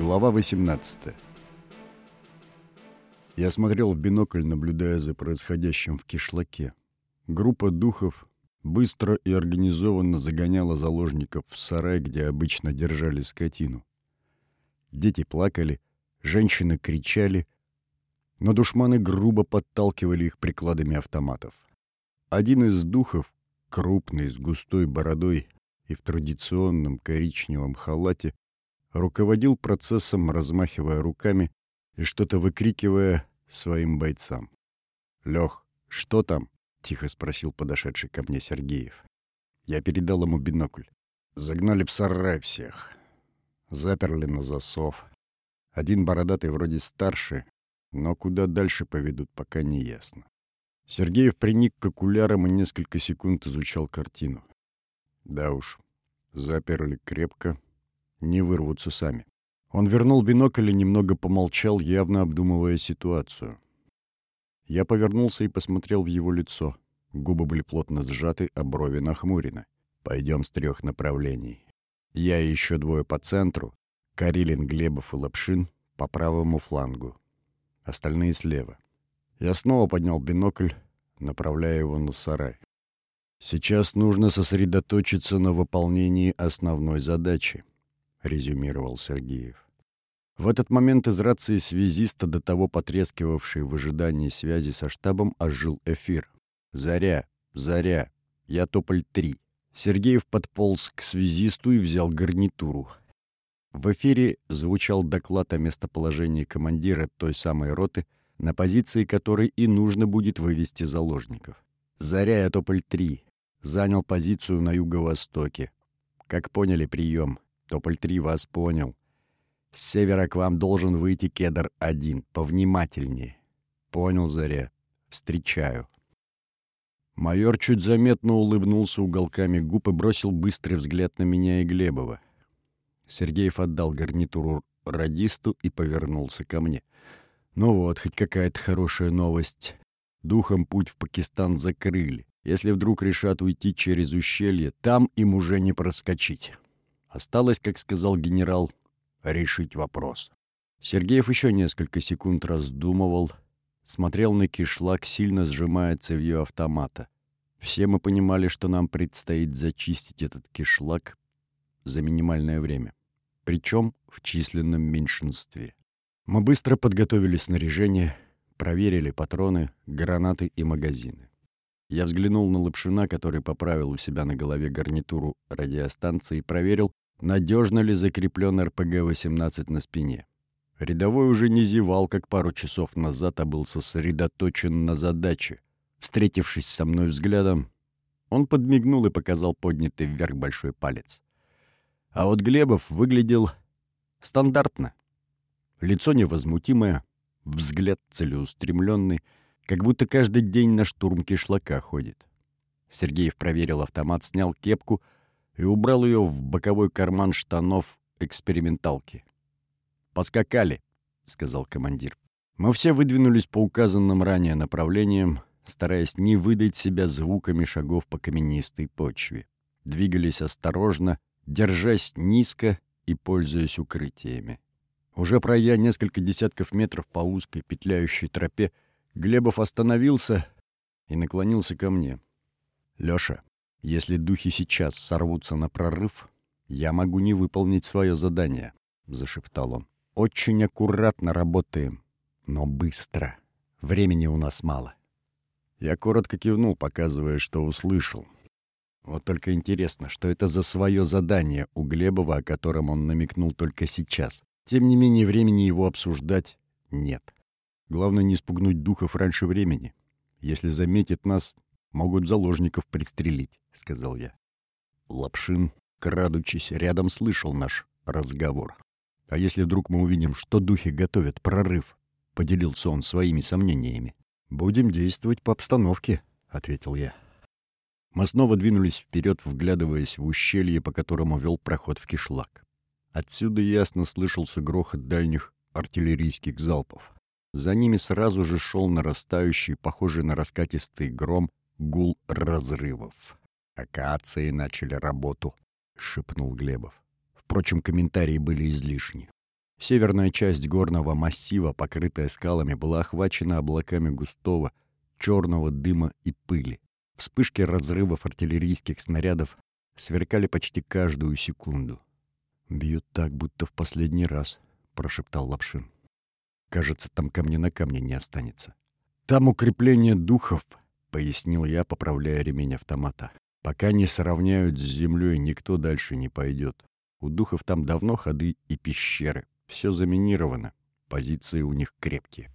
Глава 18 Я смотрел в бинокль, наблюдая за происходящим в кишлаке. Группа духов быстро и организованно загоняла заложников в сарай, где обычно держали скотину. Дети плакали, женщины кричали, но душманы грубо подталкивали их прикладами автоматов. Один из духов, крупный, с густой бородой и в традиционном коричневом халате, руководил процессом, размахивая руками и что-то выкрикивая своим бойцам. «Лёх, что там?» — тихо спросил подошедший ко мне Сергеев. Я передал ему бинокль. Загнали в сарай всех. Заперли на засов. Один бородатый вроде старше, но куда дальше поведут, пока не ясно. Сергеев приник к окулярам и несколько секунд изучал картину. Да уж, заперли крепко, не вырвутся сами. Он вернул бинокль и немного помолчал, явно обдумывая ситуацию. Я повернулся и посмотрел в его лицо. Губы были плотно сжаты, а брови нахмурены. Пойдем с трех направлений. Я и еще двое по центру, Карелин, Глебов и Лапшин по правому флангу. Остальные слева. Я снова поднял бинокль, направляя его на сарай. Сейчас нужно сосредоточиться на выполнении основной задачи. — резюмировал Сергеев. В этот момент из рации связиста, до того потрескивавшей в ожидании связи со штабом, ожил эфир. «Заря! Заря! Я Тополь-3!» Сергеев подполз к связисту и взял гарнитуру. В эфире звучал доклад о местоположении командира той самой роты, на позиции которой и нужно будет вывести заложников. «Заря, я Тополь-3!» Занял позицию на юго-востоке. Как поняли, прием. Тополь-3 вас понял. С севера к вам должен выйти Кедр-1. Повнимательнее. Понял, Заря. Встречаю. Майор чуть заметно улыбнулся уголками губ и бросил быстрый взгляд на меня и Глебова. Сергеев отдал гарнитуру радисту и повернулся ко мне. Ну вот, хоть какая-то хорошая новость. Духом путь в Пакистан закрыли. Если вдруг решат уйти через ущелье, там им уже не проскочить. Осталось, как сказал генерал, решить вопрос. Сергеев еще несколько секунд раздумывал, смотрел на кишлак, сильно сжимая цевьё автомата. Все мы понимали, что нам предстоит зачистить этот кишлак за минимальное время, причем в численном меньшинстве. Мы быстро подготовили снаряжение, проверили патроны, гранаты и магазины. Я взглянул на Лапшина, который поправил у себя на голове гарнитуру радиостанции и проверил, надежно ли закреплен РПГ-18 на спине. Рядовой уже не зевал, как пару часов назад, а был сосредоточен на задаче. Встретившись со мной взглядом, он подмигнул и показал поднятый вверх большой палец. А вот Глебов выглядел стандартно. Лицо невозмутимое, взгляд целеустремленный, как будто каждый день на штурм кишлака ходит. Сергеев проверил автомат, снял кепку — и убрал ее в боковой карман штанов эксперименталки. «Поскакали», — сказал командир. Мы все выдвинулись по указанным ранее направлениям, стараясь не выдать себя звуками шагов по каменистой почве. Двигались осторожно, держась низко и пользуясь укрытиями. Уже пройдя несколько десятков метров по узкой петляющей тропе, Глебов остановился и наклонился ко мне. «Лёша, если духи сейчас сорвутся на прорыв, я могу не выполнить свое задание», — зашептал он. «Очень аккуратно работаем, но быстро. Времени у нас мало». Я коротко кивнул, показывая, что услышал. Вот только интересно, что это за свое задание у Глебова, о котором он намекнул только сейчас. Тем не менее, времени его обсуждать нет. Главное не спугнуть духов раньше времени. Если заметит нас, Могут заложников пристрелить», — сказал я. Лапшин, крадучись, рядом слышал наш разговор. «А если вдруг мы увидим, что духи готовят прорыв?» — поделился он своими сомнениями. «Будем действовать по обстановке», — ответил я. Мы снова двинулись вперед, вглядываясь в ущелье, по которому вел проход в кишлак. Отсюда ясно слышался грохот дальних артиллерийских залпов. За ними сразу же шел нарастающий, похожий на раскатистый гром, гул разрывов. «Акации начали работу», — шепнул Глебов. Впрочем, комментарии были излишни. Северная часть горного массива, покрытая скалами, была охвачена облаками густого, черного дыма и пыли. Вспышки разрывов артиллерийских снарядов сверкали почти каждую секунду. «Бьют так, будто в последний раз», — прошептал Лапшин. «Кажется, там камня на камне не останется». «Там укрепление духов», — пояснил я, поправляя ремень автомата. «Пока не сравняют с землей, никто дальше не пойдет. У духов там давно ходы и пещеры. Все заминировано. Позиции у них крепкие».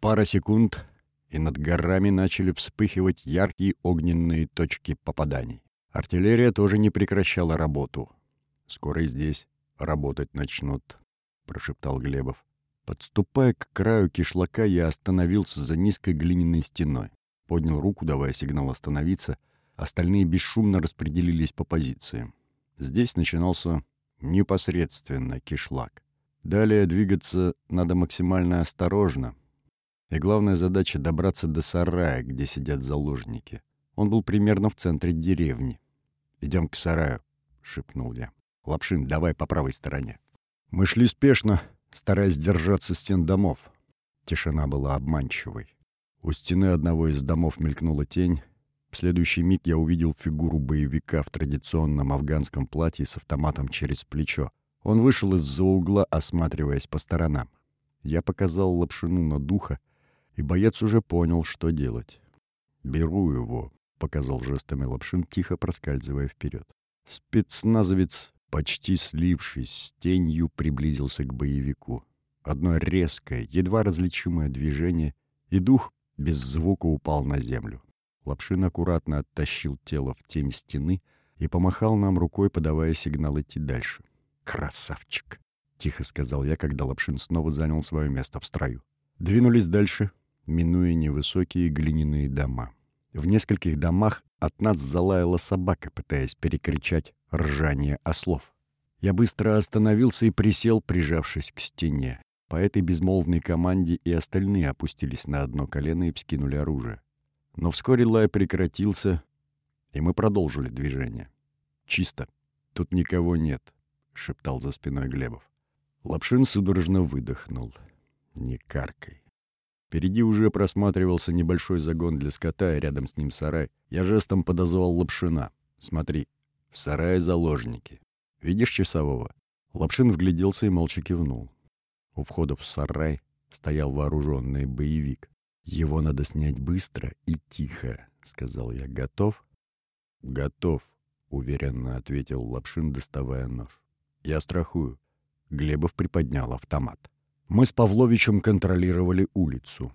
Пара секунд, и над горами начали вспыхивать яркие огненные точки попаданий. Артиллерия тоже не прекращала работу. «Скоро здесь работать начнут», — прошептал Глебов. Подступая к краю кишлака, я остановился за низкой глиняной стеной. Поднял руку, давая сигнал остановиться. Остальные бесшумно распределились по позициям. Здесь начинался непосредственно кишлак. Далее двигаться надо максимально осторожно. И главная задача — добраться до сарая, где сидят заложники. Он был примерно в центре деревни. «Идем к сараю», — шепнул я. «Лапшин, давай по правой стороне». Мы шли спешно, стараясь держаться стен домов. Тишина была обманчивой. У стены одного из домов мелькнула тень. В следующий миг я увидел фигуру боевика в традиционном афганском платье с автоматом через плечо. Он вышел из-за угла, осматриваясь по сторонам. Я показал лапшину на духа, и боец уже понял, что делать. «Беру его», — показал жестами лапшин, тихо проскальзывая вперед. Спецназовец почти слившись с тенью, приблизился к боевику. Одно резкое, едва различимое движение, и дух без звука упал на землю. Лапшин аккуратно оттащил тело в тень стены и помахал нам рукой, подавая сигнал идти дальше. «Красавчик!» — тихо сказал я, когда Лапшин снова занял свое место в строю. Двинулись дальше, минуя невысокие глиняные дома. В нескольких домах от нас залаяла собака, пытаясь перекричать ржание ослов. Я быстро остановился и присел, прижавшись к стене. По этой безмолвной команде и остальные опустились на одно колено и вскинули оружие. Но вскоре лай прекратился, и мы продолжили движение. «Чисто. Тут никого нет», — шептал за спиной Глебов. Лапшин судорожно выдохнул. «Не каркай. Впереди уже просматривался небольшой загон для скота, и рядом с ним сарай. Я жестом подозвал Лапшина. «Смотри, в сарае заложники. Видишь часового?» Лапшин вгляделся и молча кивнул. У входа в сарай стоял вооруженный боевик. «Его надо снять быстро и тихо», — сказал я. «Готов?» «Готов», — уверенно ответил Лапшин, доставая нож. «Я страхую». Глебов приподнял автомат. Мы с Павловичем контролировали улицу.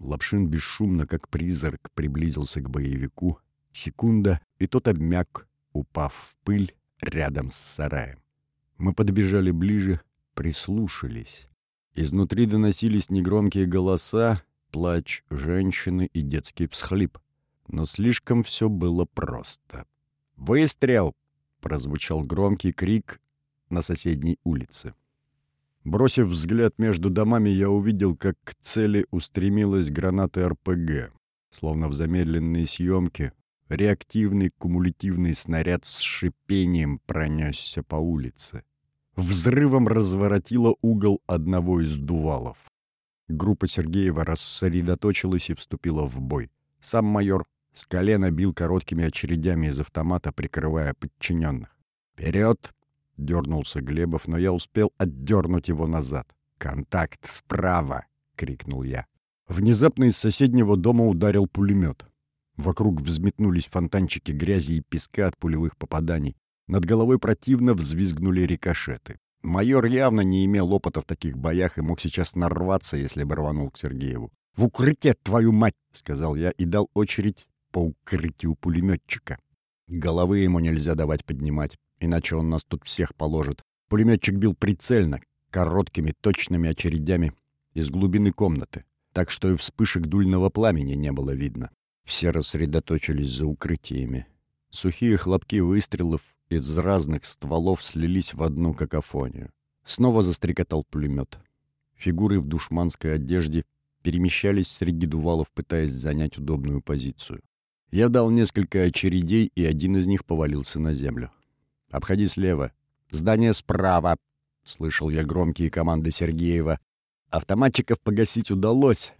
Лапшин бесшумно, как призрак, приблизился к боевику. Секунда, и тот обмяк, упав в пыль рядом с сараем. Мы подбежали ближе, прислушались. Изнутри доносились негромкие голоса, плач женщины и детский всхлип. Но слишком все было просто. «Выстрел!» — прозвучал громкий крик на соседней улице. Бросив взгляд между домами, я увидел, как к цели устремилась граната РПГ. Словно в замедленной съемке, реактивный кумулятивный снаряд с шипением пронесся по улице. Взрывом разворотило угол одного из дувалов. Группа Сергеева рассредоточилась и вступила в бой. Сам майор с колена бил короткими очередями из автомата, прикрывая подчиненных. «Вперед! — дернулся Глебов, но я успел отдернуть его назад. «Контакт справа!» — крикнул я. Внезапно из соседнего дома ударил пулемет. Вокруг взметнулись фонтанчики грязи и песка от пулевых попаданий. Над головой противно взвизгнули рикошеты. Майор явно не имел опыта в таких боях и мог сейчас нарваться, если бы рванул к Сергееву. «В укрытие, твою мать!» — сказал я и дал очередь по укрытию пулеметчика. Головы ему нельзя давать поднимать иначе он нас тут всех положит. Пулеметчик бил прицельно, короткими точными очередями из глубины комнаты, так что и вспышек дульного пламени не было видно. Все рассредоточились за укрытиями. Сухие хлопки выстрелов из разных стволов слились в одну какофонию. Снова застрекотал пулемет. Фигуры в душманской одежде перемещались среди дувалов, пытаясь занять удобную позицию. Я дал несколько очередей, и один из них повалился на землю. Обходи слева. Здание справа!» — слышал я громкие команды Сергеева. Автоматчиков погасить удалось,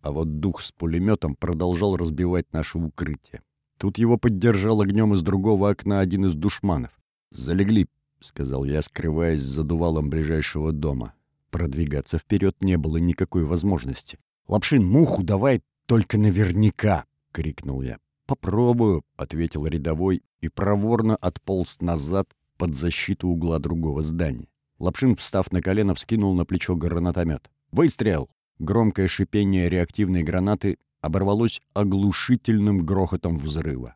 а вот дух с пулеметом продолжал разбивать наше укрытие. Тут его поддержал огнем из другого окна один из душманов. «Залегли», — сказал я, скрываясь за дувалом ближайшего дома. Продвигаться вперед не было никакой возможности. «Лапшин, муху давай только наверняка!» — крикнул я. «Попробую», — ответил рядовой и проворно отполз назад под защиту угла другого здания. Лапшин, встав на колено, вскинул на плечо гранатомет. «Выстрел!» Громкое шипение реактивной гранаты оборвалось оглушительным грохотом взрыва.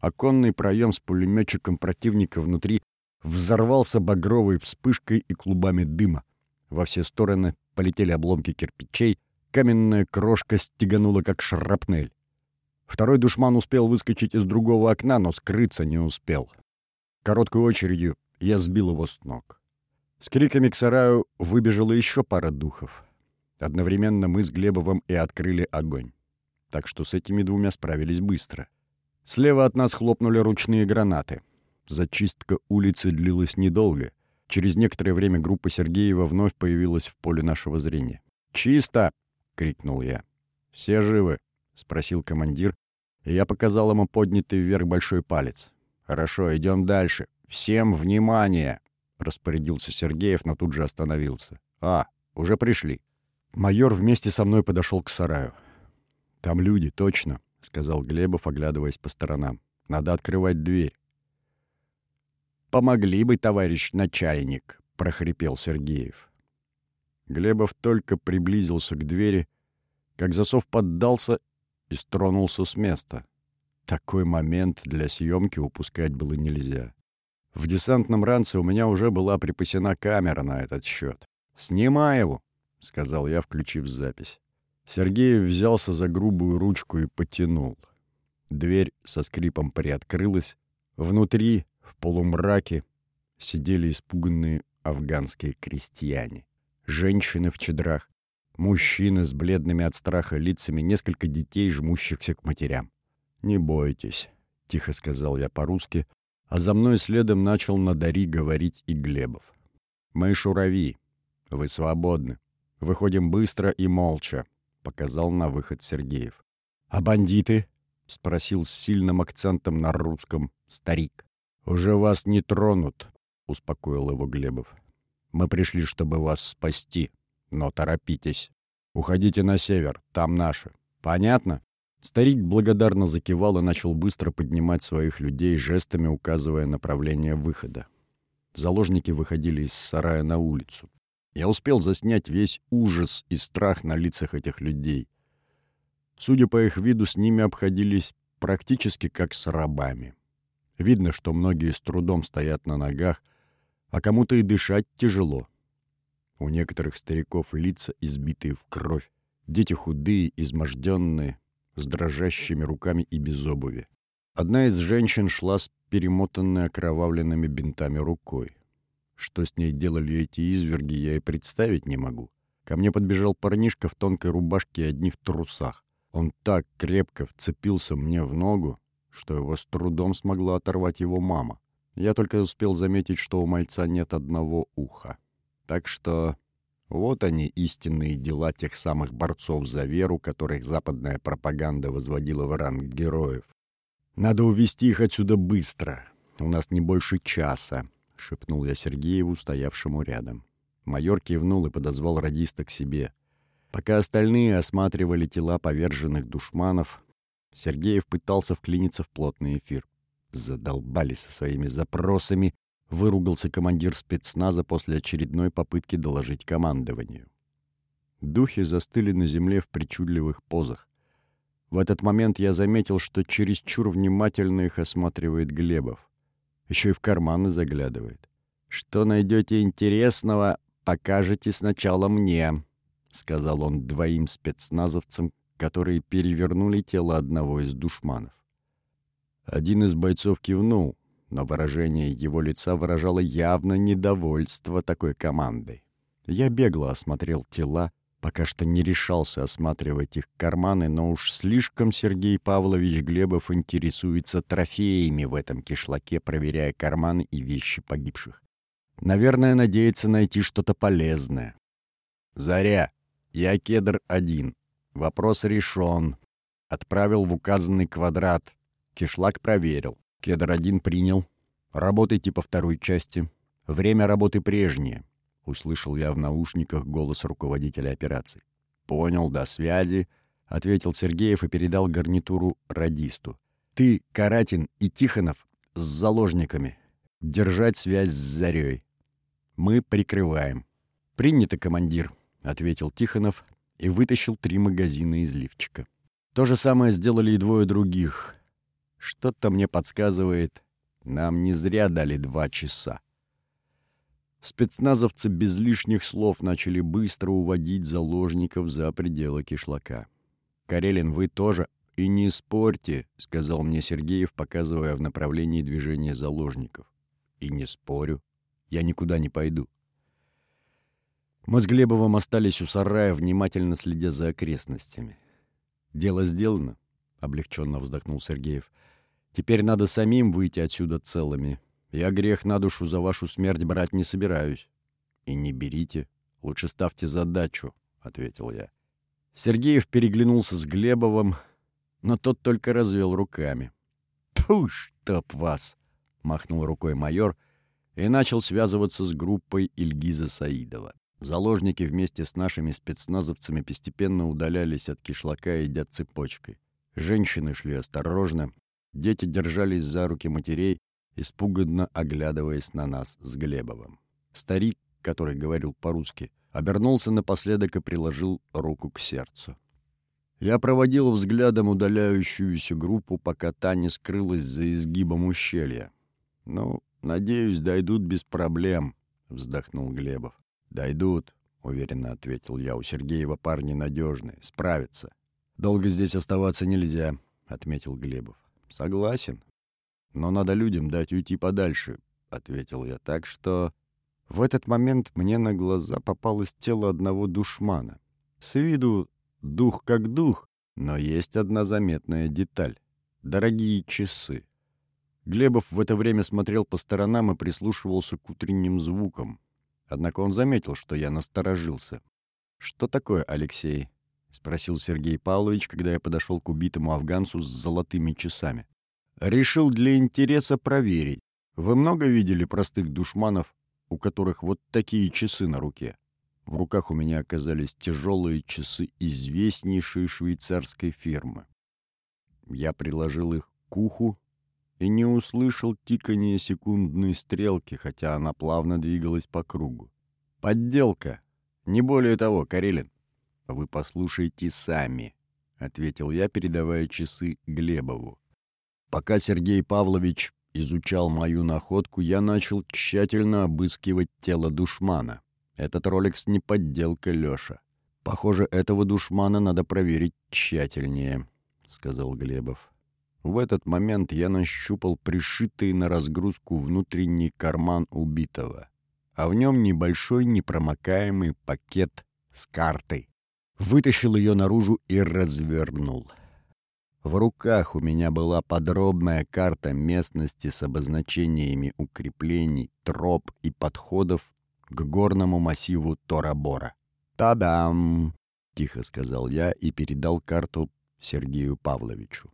Оконный проем с пулеметчиком противника внутри взорвался багровой вспышкой и клубами дыма. Во все стороны полетели обломки кирпичей, каменная крошка стеганула, как шрапнель. Второй душман успел выскочить из другого окна, но скрыться не успел. Короткой очередью я сбил его с ног. С криками к сараю выбежала еще пара духов. Одновременно мы с Глебовым и открыли огонь. Так что с этими двумя справились быстро. Слева от нас хлопнули ручные гранаты. Зачистка улицы длилась недолго. Через некоторое время группа Сергеева вновь появилась в поле нашего зрения. «Чисто!» — крикнул я. «Все живы?» — спросил командир, и я показал ему поднятый вверх большой палец. «Хорошо, идем дальше. Всем внимание!» — распорядился Сергеев, но тут же остановился. «А, уже пришли». Майор вместе со мной подошел к сараю. «Там люди, точно», — сказал Глебов, оглядываясь по сторонам. «Надо открывать дверь». «Помогли бы, товарищ начальник», — прохрипел Сергеев. Глебов только приблизился к двери, как засов поддался и стронулся с места. Такой момент для съемки упускать было нельзя. В десантном ранце у меня уже была припасена камера на этот счет. «Снимай его!» — сказал я, включив запись. Сергей взялся за грубую ручку и потянул. Дверь со скрипом приоткрылась. Внутри, в полумраке, сидели испуганные афганские крестьяне. Женщины в чедрах, мужчины с бледными от страха лицами, несколько детей, жмущихся к матерям. «Не бойтесь», — тихо сказал я по-русски, а за мной следом начал на Дари говорить и Глебов. «Мы шурави. Вы свободны. Выходим быстро и молча», — показал на выход Сергеев. «А бандиты?» — спросил с сильным акцентом на русском старик. «Уже вас не тронут», — успокоил его Глебов. «Мы пришли, чтобы вас спасти, но торопитесь. Уходите на север, там наши. Понятно?» Старик благодарно закивал и начал быстро поднимать своих людей, жестами указывая направление выхода. Заложники выходили из сарая на улицу. Я успел заснять весь ужас и страх на лицах этих людей. Судя по их виду, с ними обходились практически как с рабами. Видно, что многие с трудом стоят на ногах, а кому-то и дышать тяжело. У некоторых стариков лица избитые в кровь, дети худые, изможденные, с дрожащими руками и без обуви. Одна из женщин шла с перемотанной окровавленными бинтами рукой. Что с ней делали эти изверги, я и представить не могу. Ко мне подбежал парнишка в тонкой рубашке и одних трусах. Он так крепко вцепился мне в ногу, что его с трудом смогла оторвать его мама. Я только успел заметить, что у мальца нет одного уха. Так что вот они, истинные дела тех самых борцов за веру, которых западная пропаганда возводила в ранг героев. Надо увести их отсюда быстро. У нас не больше часа. — шепнул я Сергееву, стоявшему рядом. Майор кивнул и подозвал радиста к себе. Пока остальные осматривали тела поверженных душманов, Сергеев пытался вклиниться в плотный эфир. Задолбали со своими запросами, выругался командир спецназа после очередной попытки доложить командованию. Духи застыли на земле в причудливых позах. В этот момент я заметил, что чересчур внимательно их осматривает Глебов. Еще и в карманы заглядывает. «Что найдете интересного, покажете сначала мне», — сказал он двоим спецназовцам, которые перевернули тело одного из душманов. Один из бойцов кивнул, но выражение его лица выражало явно недовольство такой командой. Я бегло осмотрел тела, Пока что не решался осматривать их карманы, но уж слишком Сергей Павлович Глебов интересуется трофеями в этом кишлаке, проверяя карманы и вещи погибших. Наверное, надеется найти что-то полезное. Заря. Я кедр один. Вопрос решен. Отправил в указанный квадрат. Кишлак проверил. Кедр один принял. Работайте по второй части. Время работы прежнее. Услышал я в наушниках голос руководителя операции. Понял, до связи. — ответил Сергеев и передал гарнитуру радисту. «Ты, Каратин и Тихонов с заложниками. Держать связь с Зарей. Мы прикрываем». «Принято, командир», — ответил Тихонов и вытащил три магазина из лифчика. То же самое сделали и двое других. Что-то мне подсказывает, нам не зря дали два часа. Спецназовцы без лишних слов начали быстро уводить заложников за пределы кишлака. «Карелин, вы тоже...» «И не спорьте», — сказал мне Сергеев, показывая в направлении движения заложников. «И не спорю. Я никуда не пойду». Мы с Глебовым остались у сарая, внимательно следя за окрестностями. «Дело сделано», — облегченно вздохнул Сергеев. «Теперь надо самим выйти отсюда целыми. Я грех на душу за вашу смерть брать не собираюсь». «И не берите. Лучше ставьте задачу», — ответил я. Сергеев переглянулся с Глебовым, но тот только развел руками. «Тьфу, чтоб вас!» — махнул рукой майор и начал связываться с группой Ильгиза Саидова. Заложники вместе с нашими спецназовцами постепенно удалялись от кишлака, идя цепочкой. Женщины шли осторожно, дети держались за руки матерей, испуганно оглядываясь на нас с Глебовым. Старик, который говорил по-русски, обернулся напоследок и приложил руку к сердцу. Я проводил взглядом удаляющуюся группу, пока та не скрылась за изгибом ущелья. «Ну, надеюсь, дойдут без проблем», — вздохнул Глебов. «Дойдут», — уверенно ответил я. «У Сергеева парни надежные, справятся». «Долго здесь оставаться нельзя», — отметил Глебов. «Согласен. Но надо людям дать уйти подальше», — ответил я. «Так что в этот момент мне на глаза попалось тело одного душмана. С виду дух как дух, но есть одна заметная деталь. Дорогие часы. Глебов в это время смотрел по сторонам и прислушивался к утренним звукам. Однако он заметил, что я насторожился. «Что такое, Алексей?» — спросил Сергей Павлович, когда я подошел к убитому афганцу с золотыми часами. «Решил для интереса проверить. Вы много видели простых душманов у которых вот такие часы на руке. В руках у меня оказались тяжелые часы известнейшей швейцарской фирмы. Я приложил их к уху и не услышал тикания секундной стрелки, хотя она плавно двигалась по кругу. «Подделка! Не более того, Карелин!» «Вы послушайте сами», — ответил я, передавая часы Глебову. Пока Сергей Павлович изучал мою находку, я начал тщательно обыскивать тело душмана. Этот роликс не подделка Лёша. Похоже, этого душмана надо проверить тщательнее, сказал Глебов. В этот момент я нащупал пришитый на разгрузку внутренний карман убитого, а в нем небольшой непромокаемый пакет с картой. Вытащил ее наружу и развернул. В руках у меня была подробная карта местности с обозначениями укреплений, троп и подходов к горному массиву Торабора. «Та-дам!» — тихо сказал я и передал карту Сергею Павловичу.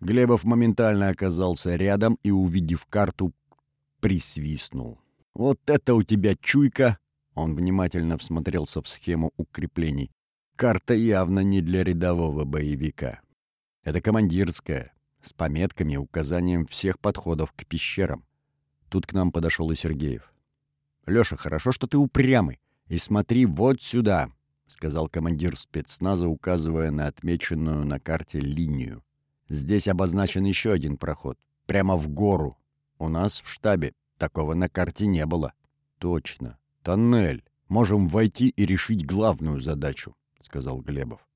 Глебов моментально оказался рядом и, увидев карту, присвистнул. «Вот это у тебя чуйка!» Он внимательно всмотрелся в схему укреплений. «Карта явно не для рядового боевика». Это командирская, с пометками и указанием всех подходов к пещерам. Тут к нам подошел и Сергеев. «Лёша, хорошо, что ты упрямый. И смотри вот сюда», — сказал командир спецназа, указывая на отмеченную на карте линию. «Здесь обозначен еще один проход. Прямо в гору. У нас в штабе такого на карте не было». «Точно. Тоннель. Можем войти и решить главную задачу», — сказал Глебов.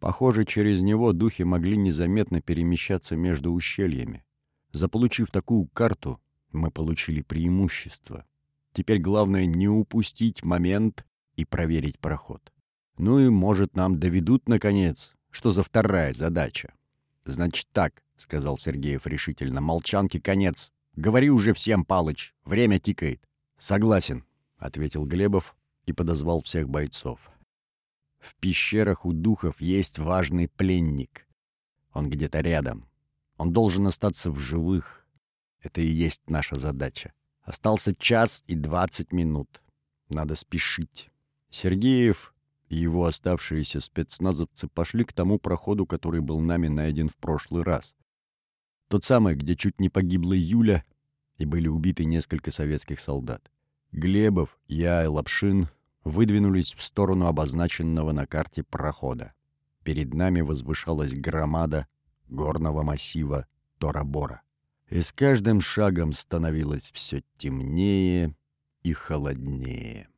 Похоже, через него духи могли незаметно перемещаться между ущельями. Заполучив такую карту, мы получили преимущество. Теперь главное не упустить момент и проверить проход. Ну и, может, нам доведут, наконец, что за вторая задача. «Значит так», — сказал Сергеев решительно, — «молчанки конец. Говори уже всем, Палыч, время тикает. «Согласен», — ответил Глебов и подозвал всех бойцов. «В пещерах у духов есть важный пленник. Он где-то рядом. Он должен остаться в живых. Это и есть наша задача. Остался час и двадцать минут. Надо спешить». Сергеев и его оставшиеся спецназовцы пошли к тому проходу, который был нами найден в прошлый раз. Тот самый, где чуть не погибла Юля и были убиты несколько советских солдат. Глебов, я и Лапшин выдвинулись в сторону обозначенного на карте прохода. Перед нами возвышалась громада горного массива Торабора. И с каждым шагом становилось все темнее и холоднее.